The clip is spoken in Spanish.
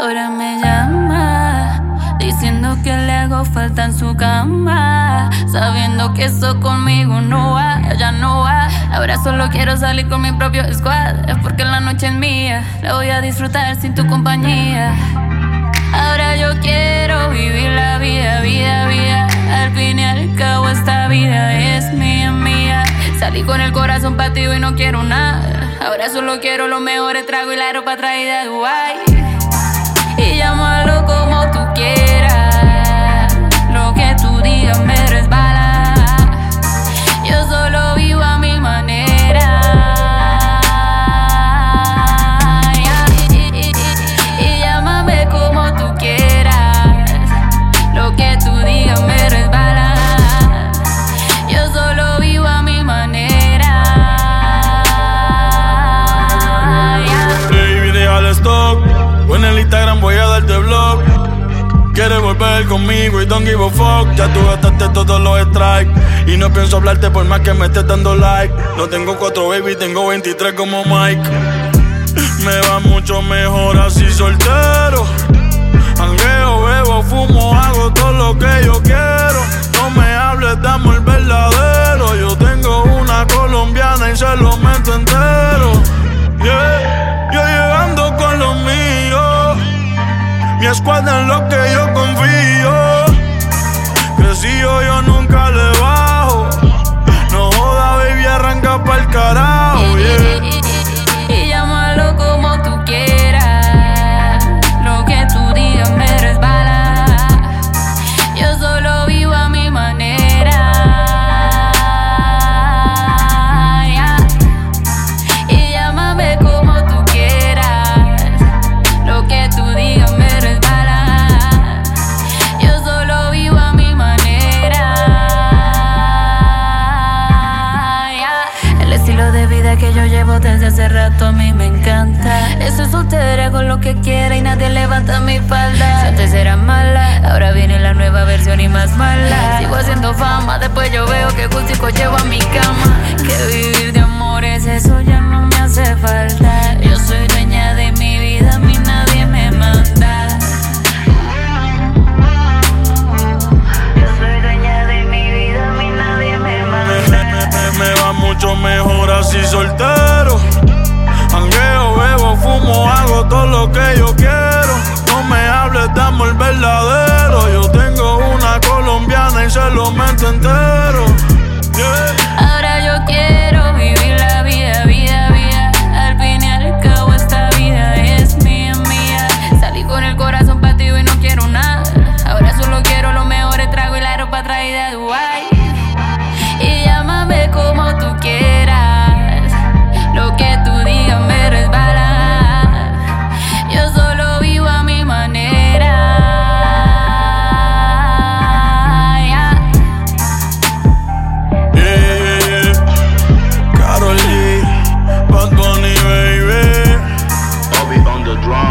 Ahora me llama, diciendo que le hago falta en su cama. Sabiendo que eso conmigo no va, ya no va. Ahora solo quiero salir con mi propio squad. Es porque la noche es mía, la voy a disfrutar sin tu compañía. Ahora yo quiero vivir la vida, vida, vida. Al fin y al cabo, esta vida es mía, mía. Salí con el corazón partido y no quiero nada. Ahora solo quiero los mejores tragos y la ropa traída de Dubai. Y llámalo como tú volver conmigo y don't give a fuck. Ya tú gastaste todos los strikes. Y no pienso hablarte por más que me estés dando like. No tengo cuatro baby, tengo 23 como Mike. Me va mucho mejor así soltero. Hangueo, bebo, fumo, hago todo lo que yo quiero. No me hables de amor verdadero. Yo tengo una colombiana y se lo meto entero. Escuadra en lo que yo confío. Crecido, yo nunca le bajo. desde hace rato a mí me encanta. Eso es soltera, hago lo que quiera y nadie levanta mi falda. Si antes era mala, ahora viene la nueva versión y más mala. Sigo haciendo fama, después yo veo que gustico llevo a mi cama. Que vivir de amores, eso ya no me hace falta. Yo soy dueña de mi vida, a mí nadie me manda. me va mucho mejor así soltero. lo que yo quiero. the drum.